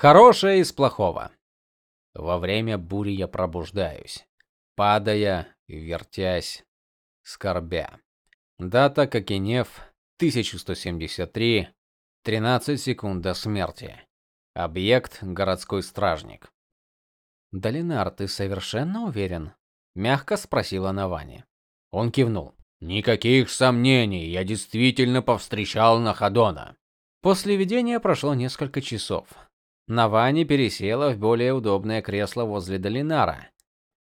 Хорошее из плохого. Во время бури я пробуждаюсь, падая, вертясь, скорбя. Дата Кокенев 1173, 13 секунд до смерти. Объект городской стражник. Долинар, ты совершенно уверен? мягко спросила Навани. Он кивнул. Никаких сомнений, я действительно повстречал Нахадона. После видения прошло несколько часов. Навани пересела в более удобное кресло возле Долинара.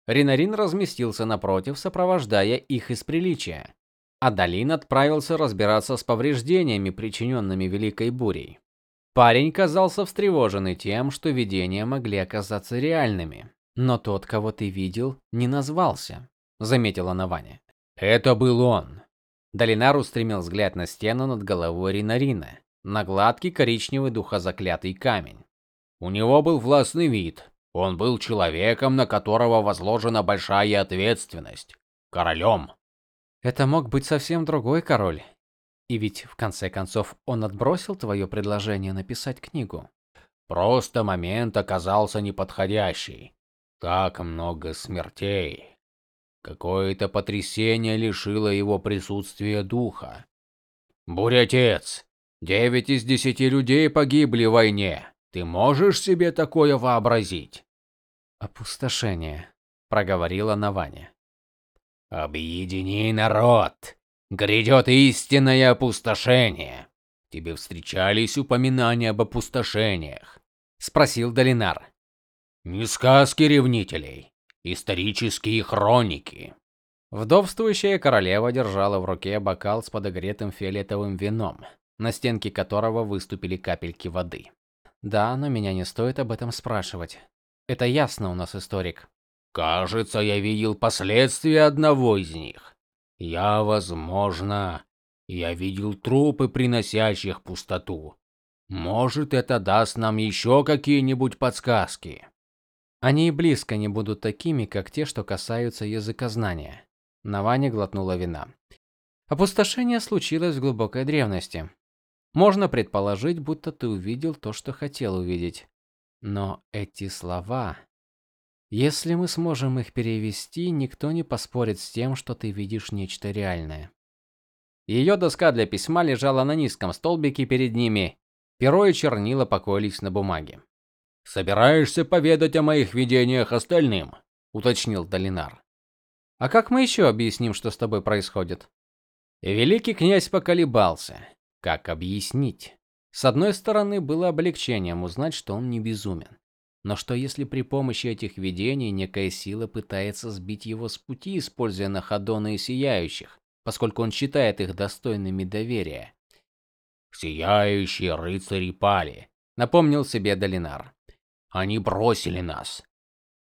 Ринарин разместился напротив, сопровождая их из приличия. А Долин отправился разбираться с повреждениями, причиненными великой бурей. Парень казался встревоженный тем, что видения могли оказаться реальными. Но тот, кого ты видел, не назвался, заметила Навани. Это был он. Долинар устремил взгляд на стену над головой Ринарина, на гладкий коричневый духозаклятый камень. У него был властный вид. Он был человеком, на которого возложена большая ответственность, королем. Это мог быть совсем другой король. И ведь в конце концов он отбросил твое предложение написать книгу. Просто момент оказался неподходящий. Так много смертей. Какое-то потрясение лишило его присутствия духа. Бурятец, девять из десяти людей погибли в войне. Ты можешь себе такое вообразить? Опустошение, проговорила Наваня. Объедини народ. Грядет истинное опустошение. Тебе встречались упоминания об опустошениях? спросил Долинар. Не сказки ревнителей, исторические хроники. Вдовствующая королева держала в руке бокал с подогретым фиолетовым вином, на стенке которого выступили капельки воды. Да, но меня не стоит об этом спрашивать. Это ясно у нас историк. Кажется, я видел последствия одного из них. Я, возможно, я видел трупы, приносящих пустоту. Может, это даст нам еще какие-нибудь подсказки. Они и близко не будут такими, как те, что касаются языкознания. Наваня глотнула вина. Опустошение случилось в глубокой древности. Можно предположить, будто ты увидел то, что хотел увидеть. Но эти слова, если мы сможем их перевести, никто не поспорит с тем, что ты видишь нечто реальное. Ее доска для письма лежала на низком столбике перед ними. Перо и чернила покоились на бумаге. Собираешься поведать о моих видениях остальным? уточнил Долинар. А как мы еще объясним, что с тобой происходит? Великий князь поколебался. Как объяснить? С одной стороны, было облегчением узнать, что он не безумен. Но что если при помощи этих видений некая сила пытается сбить его с пути, используя Нахадона и Сияющих, поскольку он считает их достойными доверия? Сияющие рыцари пали, напомнил себе Долинар. Они бросили нас.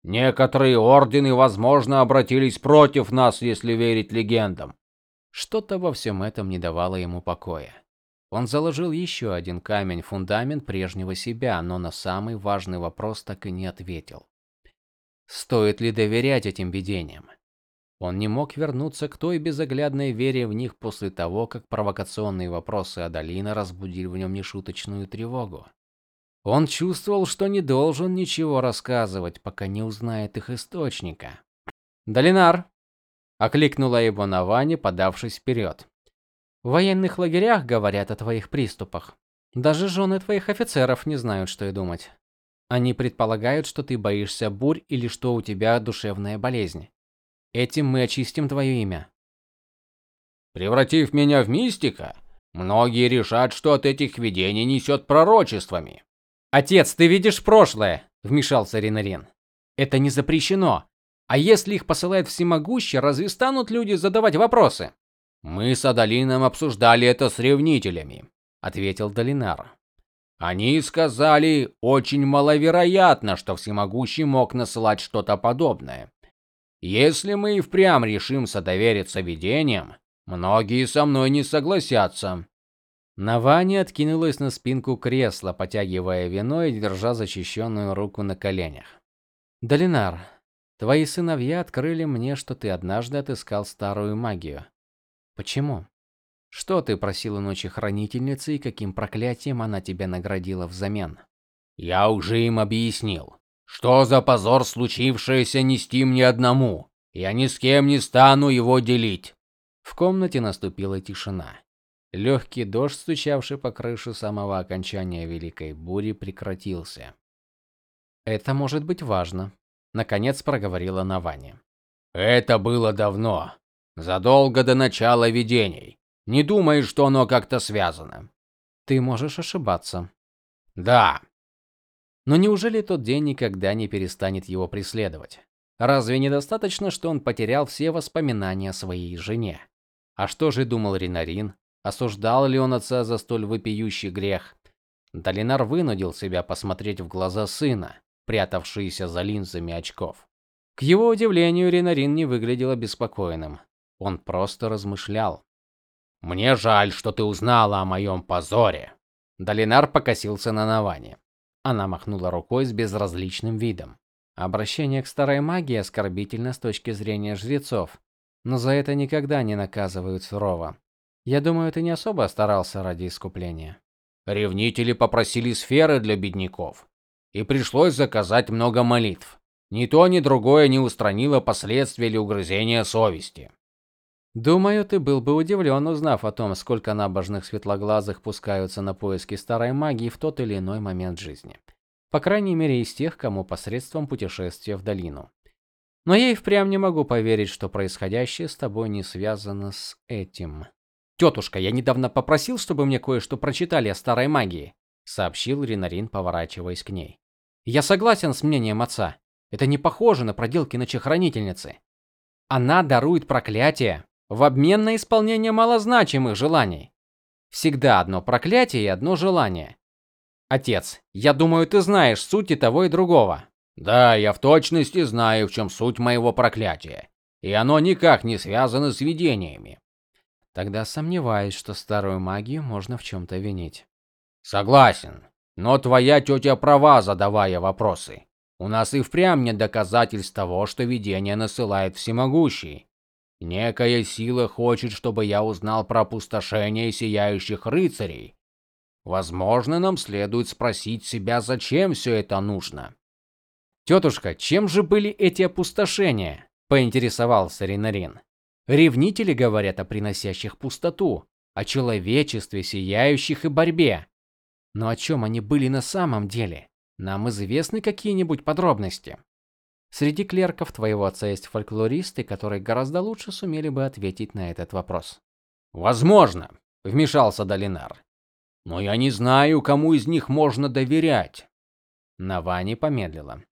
Некоторые ордены, возможно, обратились против нас, если верить легендам. Что-то во всем этом не давало ему покоя. Он заложил еще один камень фундамент прежнего себя, но на самый важный вопрос так и не ответил. Стоит ли доверять этим видениям? Он не мог вернуться к той безоглядной вере в них после того, как провокационные вопросы Адалина разбудили в нем нешуточную тревогу. Он чувствовал, что не должен ничего рассказывать, пока не узнает их источника. "Долинар", окликнула его Навани, подавшись вперед. "В военных лагерях говорят о твоих приступах. Даже жены твоих офицеров не знают, что и думать. Они предполагают, что ты боишься бурь или что у тебя душевная болезнь. Этим мы очистим твое имя". Превратив меня в мистика, многие решат, что от этих видений несет пророчествами. Отец, ты видишь прошлое, вмешался Ринарин. Это не запрещено. А если их посылает всемогущий, разве станут люди задавать вопросы? Мы с Адалином обсуждали это с ревнителями, ответил Долинар. Они сказали, очень маловероятно, что всемогущий мог насылать что-то подобное. Если мы и впрямь решимся довериться видениям, многие со мной не согласятся. Навани откинулась на спинку кресла, потягивая вино и держа защищенную руку на коленях. Долинар, твои сыновья открыли мне, что ты однажды отыскал старую магию. Почему? Что ты просил у ночи хранительницы и каким проклятием она тебя наградила взамен? Я уже им объяснил, что за позор случившееся нести мне одному. Я ни с кем не стану его делить. В комнате наступила тишина. Легкий дождь, стучавший по крыше самого окончания великой бури, прекратился. Это может быть важно, наконец проговорила Навани. Это было давно, задолго до начала видений. Не думай, что оно как-то связано. Ты можешь ошибаться. Да. Но неужели тот день никогда не перестанет его преследовать? Разве недостаточно, что он потерял все воспоминания о своей жене? А что же думал Ринарин? Осуждал ли он отца за столь вопиющий грех? Долинар вынудил себя посмотреть в глаза сына, прятавшиеся за линзами очков. К его удивлению, Ринарин не выглядел обеспокоенным. Он просто размышлял. Мне жаль, что ты узнала о моем позоре. Долинар покосился на Навани. Она махнула рукой с безразличным видом. Обращение к старой магии оскорбительно с точки зрения жрецов, но за это никогда не наказывают сурово. Я думаю, ты не особо старался ради искупления. Ревнители попросили сферы для бедняков, и пришлось заказать много молитв. Ни то, ни другое не устранило последствия или угрызения совести. Думаю, ты был бы удивлен, узнав о том, сколько набожных светлоглазых пускаются на поиски старой магии в тот или иной момент жизни. По крайней мере, из тех, кому посредством путешествия в долину. Но я и впрямь не могу поверить, что происходящее с тобой не связано с этим. «Тетушка, я недавно попросил, чтобы мне кое-что прочитали о старой магии, сообщил Ринарин, поворачиваясь к ней. Я согласен с мнением отца. Это не похоже на проделки ночехранительницы. Она дарует проклятие в обмен на исполнение малозначимых желаний. Всегда одно проклятие и одно желание. Отец, я думаю, ты знаешь суть и того и другого. Да, я в точности знаю, в чем суть моего проклятия, и оно никак не связано с видениями. Тогда сомневаюсь, что старую магию можно в чем то винить. Согласен, но твоя тетя права, задавая вопросы. У нас и впрямь нет доказательств того, что видение насылает всемогущий. Некая сила хочет, чтобы я узнал про опустошение сияющих рыцарей. Возможно, нам следует спросить себя, зачем все это нужно. Тетушка, чем же были эти опустошения? поинтересовался Ринарин. Ревнители говорят о приносящих пустоту, о человечестве, сияющих и борьбе. Но о чем они были на самом деле? Нам известны какие-нибудь подробности? Среди клерков твоего отца есть фольклористы, которые гораздо лучше сумели бы ответить на этот вопрос. Возможно, вмешался Долинар. Но я не знаю, кому из них можно доверять. Навани помедлила.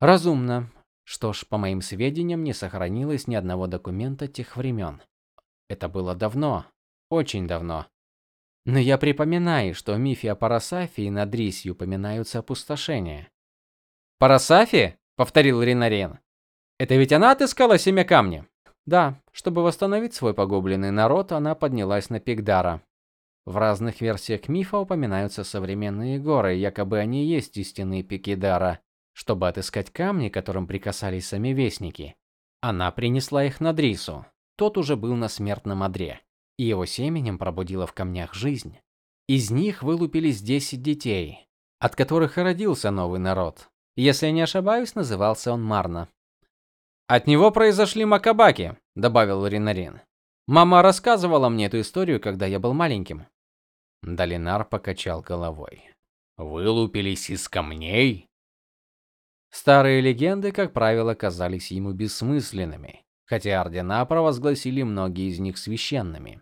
Разумно. Что ж, по моим сведениям, не сохранилось ни одного документа тех времен. Это было давно, очень давно. Но я припоминаю, что в мифе о Парасафе и над Рисью упоминаются опустошения. Парасафи? Повторил Ринарен. Это ведь она отыскала семя камня. Да, чтобы восстановить свой погубленный народ, она поднялась на Пигдара. В разных версиях мифа упоминаются современные горы, якобы они есть истинные пики Дара чтобы отыскать камни, которым прикасались сами вестники. Она принесла их на Дрису. Тот уже был на смертном одре, и его семенем пробудила в камнях жизнь. Из них вылупились 10 детей, от которых и родился новый народ. Если не ошибаюсь, назывался он Марна. От него произошли макабаки, добавил Ринарин. Мама рассказывала мне эту историю, когда я был маленьким. Долинар покачал головой. Вылупились из камней? Старые легенды, как правило, казались ему бессмысленными, хотя ордена провозгласили многие из них священными.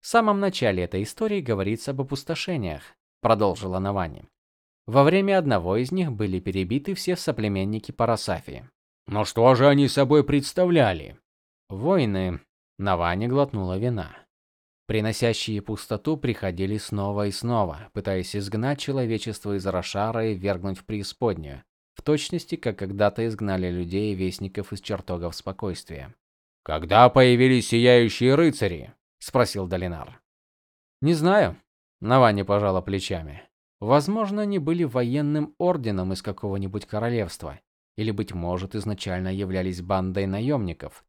В самом начале этой истории говорится об опустошениях, продолжила Навани. Во время одного из них были перебиты все соплеменники Парасафи. Но что же они собой представляли? Войны. Навани глотнула вина. Приносящие пустоту приходили снова и снова, пытаясь изгнать человечество из Рошара и вергнуть в преисподнюю, в точности, как когда-то изгнали людей и вестников из чертогов спокойствия. Когда появились сияющие рыцари? спросил Долинар. Не знаю, Навани пожала плечами. Возможно, они были военным орденом из какого-нибудь королевства, или быть может, изначально являлись бандой наемников.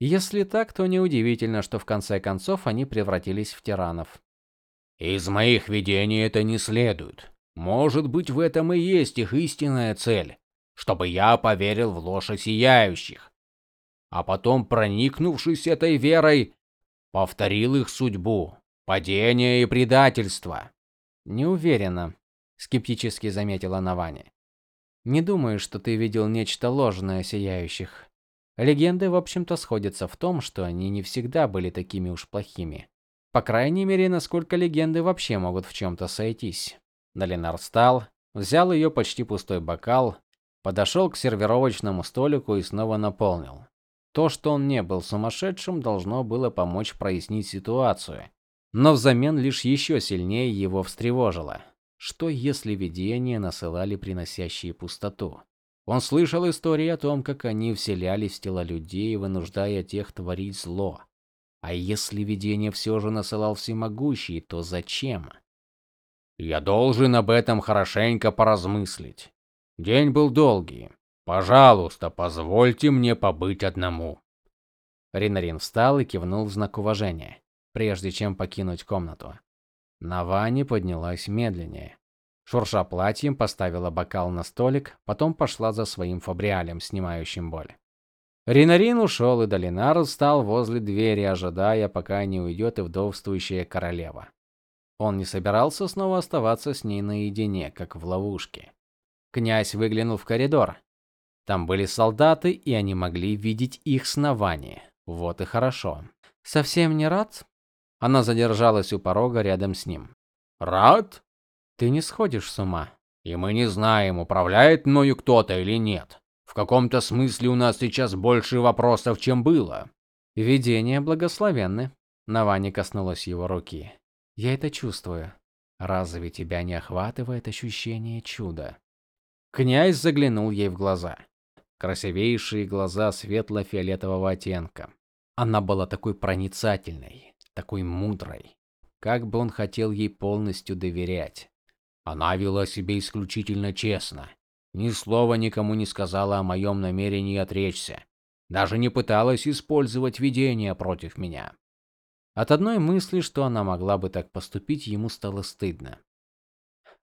Если так, то неудивительно, что в конце концов они превратились в тиранов. Из моих видений это не следует. Может быть, в этом и есть их истинная цель, чтобы я поверил в ложь сияющих. А потом, проникнувшись этой верой, повторил их судьбу, падение и предательство. Не уверена, скептически заметила Навани. Не думаю, что ты видел нечто ложное сияющих. Легенды, в общем-то, сходятся в том, что они не всегда были такими уж плохими. По крайней мере, насколько легенды вообще могут в чем то сойтись. Долинар встал, взял ее почти пустой бокал, подошел к сервировочному столику и снова наполнил. То, что он не был сумасшедшим, должно было помочь прояснить ситуацию, но взамен лишь еще сильнее его встревожило. Что если видения насылали приносящие пустоту? Он слышал истории о том, как они вселялись в тела людей, вынуждая тех творить зло. А если видение все же насылал всемогущий, то зачем? Я должен об этом хорошенько поразмыслить. День был долгий. Пожалуйста, позвольте мне побыть одному. Ринарин встал и кивнул в знак уважения, прежде чем покинуть комнату. Навани поднялась медленнее. Шурша платьем, поставила бокал на столик, потом пошла за своим фабриалем, снимающим боль. Ринарин ушел, и Долинар встал возле двери, ожидая, пока не уйдет и вдовствующая королева. Он не собирался снова оставаться с ней наедине, как в ловушке. Князь выглянул в коридор. Там были солдаты, и они могли видеть их снование. Вот и хорошо. Совсем не рад? Она задержалась у порога рядом с ним. Рад? Ты не сходишь с ума. И мы не знаем, управляет мною кто-то или нет. В каком-то смысле у нас сейчас больше вопросов, чем было. Видения благословенны. Навани коснулась его руки. Я это чувствую. Разве тебя не охватывает ощущение чуда? Князь заглянул ей в глаза. Красивейшие глаза светло-фиолетового оттенка. Она была такой проницательной, такой мудрой. Как бы он хотел ей полностью доверять. Она вела себя исключительно честно. Ни слова никому не сказала о моем намерении отречься. Даже не пыталась использовать видение против меня. От одной мысли, что она могла бы так поступить, ему стало стыдно.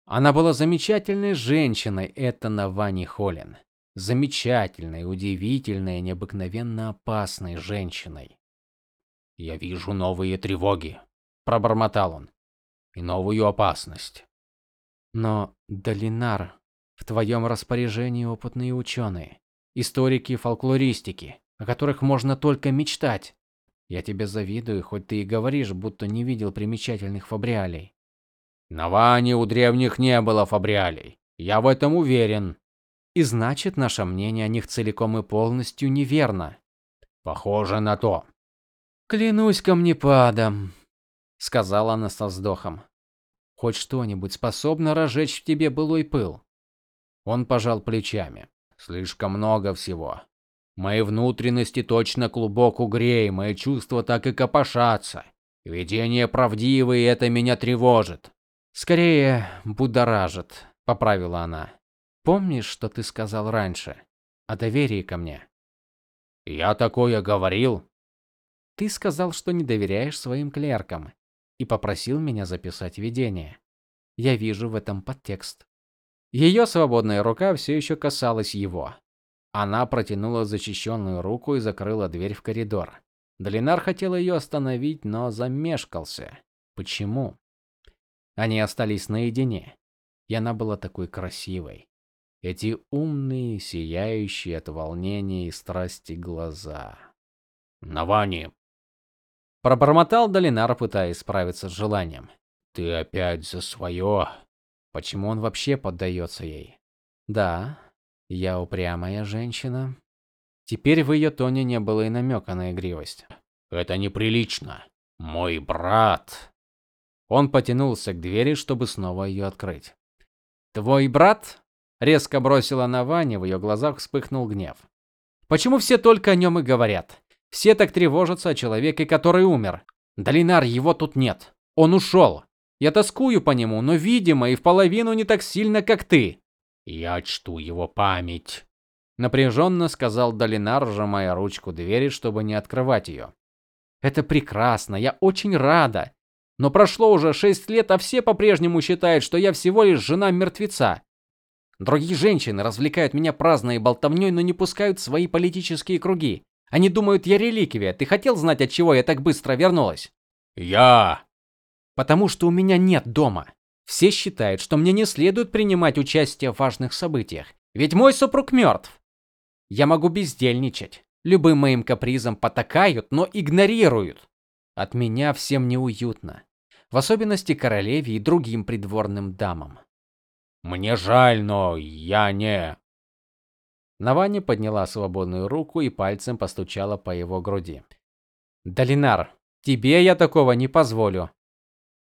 Она была замечательной женщиной, это Навани Холин. Замечательной, удивительной, необыкновенно опасной женщиной. Я вижу новые тревоги, пробормотал он. И новую опасность. Но, Долинар, в твоем распоряжении опытные ученые, историки фольклористики, о которых можно только мечтать. Я тебе завидую, хоть ты и говоришь, будто не видел примечательных фабриалей. На Ване у древних не было фабриалей. Я в этом уверен. И значит, наше мнение о них целиком и полностью неверно. Похоже на то. Клянусь камнепадом, сказала она со вздохом. Хоть что-нибудь способно разжечь в тебе былой пыл. Он пожал плечами. Слишком много всего. Мои внутренности точно клубок угрей, мои чувства так и копошатся. Правдивое, и это меня тревожит. Скорее, будоражит, поправила она. Помнишь, что ты сказал раньше о доверии ко мне? Я такое говорил? Ты сказал, что не доверяешь своим клеркам и попросил меня записать видение. Я вижу в этом подтекст. Ее свободная рука все еще касалась его. Она протянула защищенную руку и закрыла дверь в коридор. Долинар хотел ее остановить, но замешкался. Почему? Они остались наедине. И она была такой красивой. Эти умные, сияющие от волнения и страсти глаза. "Навани", пробормотал Долинар, пытаясь справиться с желанием. "Ты опять за свое?» Почему он вообще поддается ей? Да, я упрямая женщина. Теперь в ее тоне не было и намека на игривость. Это неприлично. Мой брат. Он потянулся к двери, чтобы снова ее открыть. Твой брат? резко бросила на Ваню, в ее глазах вспыхнул гнев. Почему все только о нем и говорят? Все так тревожатся о человеке, который умер. Долинар, его тут нет. Он ушел. Я тоскую по нему, но, видимо, и в половину не так сильно, как ты. Я чту его память, напряженно сказал Долинар, сжимая ручку двери, чтобы не открывать ее. Это прекрасно, я очень рада. Но прошло уже шесть лет, а все по-прежнему считают, что я всего лишь жена мертвеца. Другие женщины развлекают меня праздной болтовней, но не пускают в свои политические круги. Они думают, я реликвия. Ты хотел знать, от чего я так быстро вернулась? Я. Потому что у меня нет дома. Все считают, что мне не следует принимать участие в важных событиях, ведь мой супруг мертв. Я могу бездельничать, любым моим капризам потакают, но игнорируют. От меня всем неуютно, в особенности королеве и другим придворным дамам. Мне жаль, но я не Навани подняла свободную руку и пальцем постучала по его груди. Долинар, тебе я такого не позволю.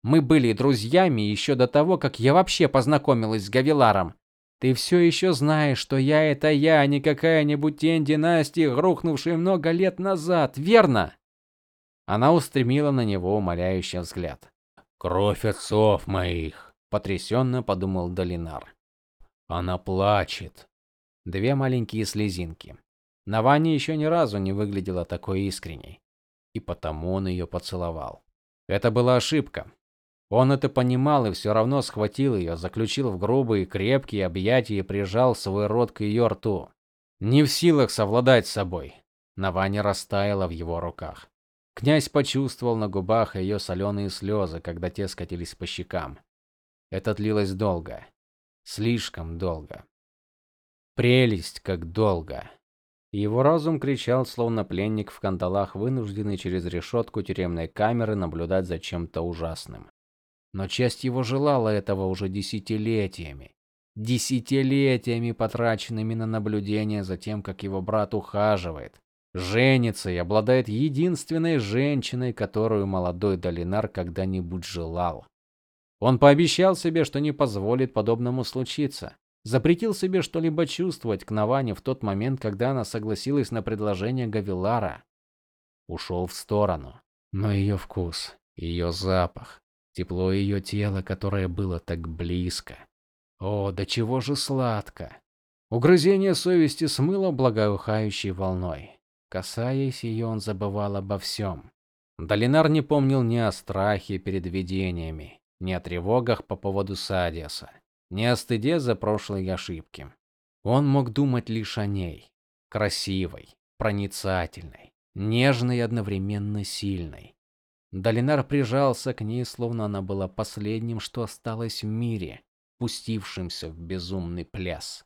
Мы были друзьями еще до того, как я вообще познакомилась с Гавиларом. Ты все еще знаешь, что я это я, а не какая-нибудь тень династии, рухнувшая много лет назад, верно? Она устремила на него умоляющий взгляд. Кровь отцов моих, потрясенно подумал Долинар. Она плачет. Две маленькие слезинки. Навани еще ни разу не выглядела такой искренней, и потому он ее поцеловал. Это была ошибка. Он это понимал и все равно схватил ее, заключил в грубые, крепкие объятия и прижал свой рот к ее рту. Не в силах совладать с собой, Навани растаяла в его руках. Князь почувствовал на губах ее соленые слезы, когда те скатились по щекам. Это длилось долго, слишком долго. Прелесть, как долго. Его разум кричал, словно пленник в кандалах, вынужденный через решетку тюремной камеры наблюдать за чем-то ужасным. Но часть его желала этого уже десятилетиями. Десятилетиями, потраченными на наблюдение за тем, как его брат ухаживает, женится и обладает единственной женщиной, которую молодой Долинар когда-нибудь желал. Он пообещал себе, что не позволит подобному случиться. Запретил себе что-либо чувствовать к Наване в тот момент, когда она согласилась на предложение Гавилара. Ушел в сторону. Но ее вкус, ее запах, Тепло ее тела, которое было так близко. О, до чего же сладко. Угрызение совести смыло благоухающей волной. Касаясь ее, он забывал обо всем. Долинар не помнил ни о страхе перед видениями, ни о тревогах по поводу Садиаса, ни о стыде за прошлые ошибки. Он мог думать лишь о ней, красивой, проницательной, нежной и одновременно сильной. Долинар прижался к ней, словно она была последним, что осталось в мире, пустившимся в безумный пляс.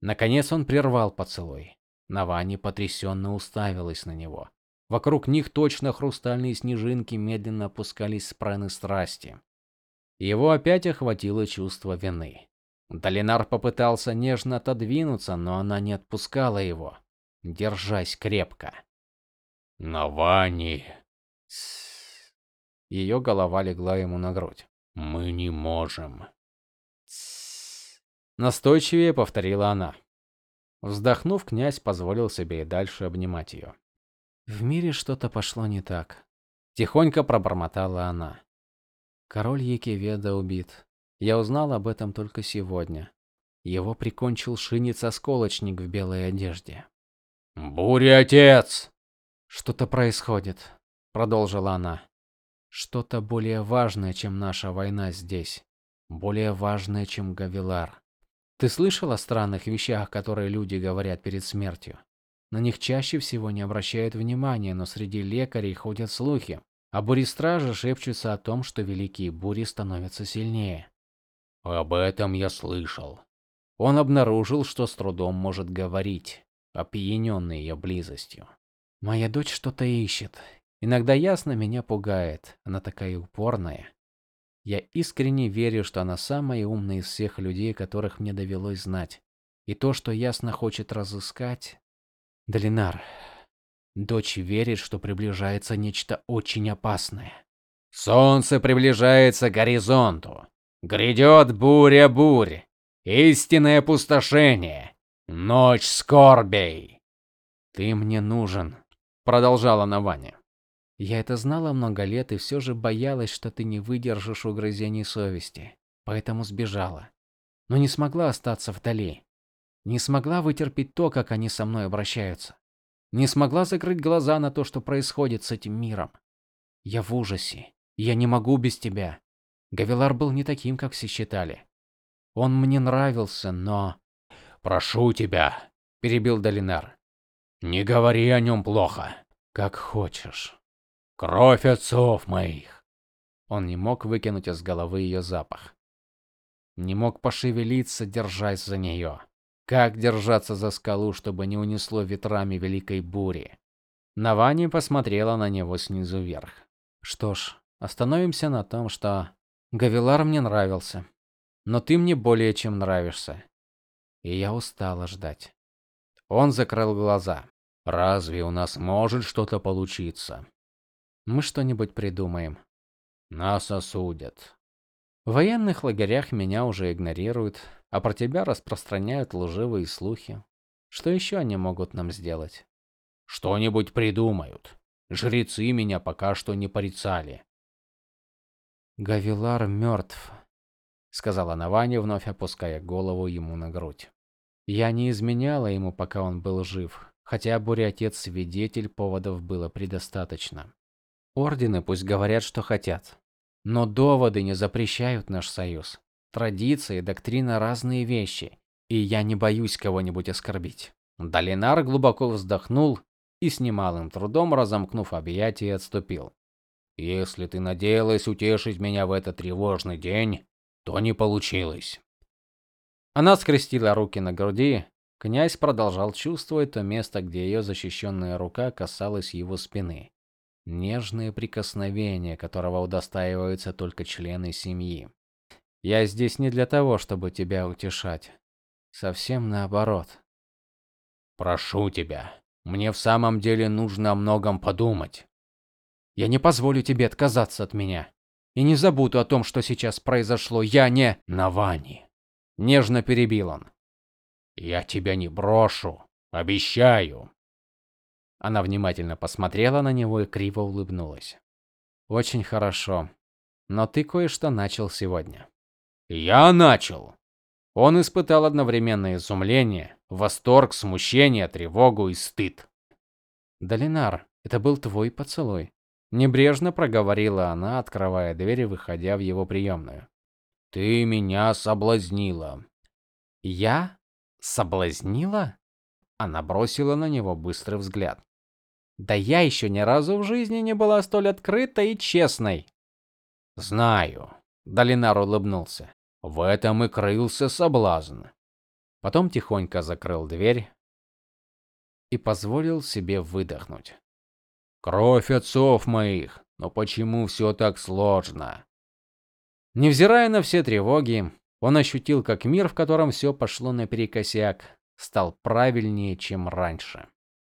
Наконец он прервал поцелуй. Навани потрясенно уставилась на него. Вокруг них точно хрустальные снежинки медленно опускались с праны страсти. Его опять охватило чувство вины. Долинар попытался нежно отодвинуться, но она не отпускала его, держась крепко. "Навани", ее голова легла ему на грудь. Мы не можем. Настойчивее повторила она. Вздохнув, князь позволил себе и дальше обнимать ее. В мире что-то пошло не так, тихонько пробормотала она. Король Екеведа убит. Я узнал об этом только сегодня. Его прикончил шинец-осколочник в белой одежде. Буря, отец. Что-то происходит продолжила она. Что-то более важное, чем наша война здесь, более важное, чем Гавилар. Ты слышал о странных вещах, которые люди говорят перед смертью? На них чаще всего не обращают внимания, но среди лекарей ходят слухи. А бури-стражи шепчутся о том, что великие бури становятся сильнее. Об этом я слышал. Он обнаружил, что с трудом может говорить, опьяненный ее близостью. Моя дочь что-то ищет, Иногда ясно меня пугает, она такая упорная. Я искренне верю, что она самая умная из всех людей, которых мне довелось знать. И то, что ясно хочет разыскать... Долинар, дочь верит, что приближается нечто очень опасное. Солнце приближается к горизонту. Грядет буря-бурь. Истинное опустошение. Ночь скорбей. Ты мне нужен, продолжала Наваня. Я это знала много лет и все же боялась, что ты не выдержишь угрызений совести, поэтому сбежала. Но не смогла остаться вдали. Не смогла вытерпеть то, как они со мной обращаются. Не смогла закрыть глаза на то, что происходит с этим миром. Я в ужасе. Я не могу без тебя. Гавилар был не таким, как все считали. Он мне нравился, но Прошу тебя, перебил Долинар. Не говори о нем плохо, как хочешь. Кровь отцов моих. Он не мог выкинуть из головы ее запах. Не мог пошевелиться, держась за нее. Как держаться за скалу, чтобы не унесло ветрами великой бури? Навани посмотрела на него снизу вверх. Что ж, остановимся на том, что Гавилар мне нравился, но ты мне более чем нравишься. И я устала ждать. Он закрыл глаза. Разве у нас может что-то получиться? Мы что-нибудь придумаем. Нас осудят. В военных лагерях меня уже игнорируют, а про тебя распространяют лживые слухи. Что еще они могут нам сделать? Что-нибудь придумают. Жрецы меня пока что не порицали. Гавилар мертв, сказала Навани, вновь опуская голову ему на грудь. Я не изменяла ему, пока он был жив, хотя буря-отец свидетель, поводов было предостаточно. Ордены пусть говорят, что хотят, но доводы не запрещают наш союз. Традиции, доктрина разные вещи, и я не боюсь кого-нибудь оскорбить. Долинар глубоко вздохнул и с немалым трудом, разомкнув объятия, отступил. Если ты надеялась утешить меня в этот тревожный день, то не получилось. Она скрестила руки на груди. Князь продолжал чувствовать то место, где ее защищенная рука касалась его спины. Нежное прикосновение, которого удостаиваются только члены семьи. Я здесь не для того, чтобы тебя утешать. Совсем наоборот. Прошу тебя, мне в самом деле нужно о многом подумать. Я не позволю тебе отказаться от меня. И не забуду о том, что сейчас произошло. Я не Навани. Нежно перебил он. Я тебя не брошу, обещаю. Она внимательно посмотрела на него и криво улыбнулась. Очень хорошо. Но ты кое-что начал сегодня. Я начал. Он испытал одновременно изумление, восторг, смущение, тревогу и стыд. Долинар, это был твой поцелуй, небрежно проговорила она, открывая дверь и выходя в его приемную. Ты меня соблазнила. Я соблазнила? Она бросила на него быстрый взгляд. Да я еще ни разу в жизни не была столь открытой и честной. Знаю, Долинар улыбнулся. В этом и крылся соблазн. Потом тихонько закрыл дверь и позволил себе выдохнуть. Кровь отцов моих, но почему все так сложно? Невзирая на все тревоги, он ощутил, как мир, в котором все пошло наперекосяк, стал правильнее, чем раньше.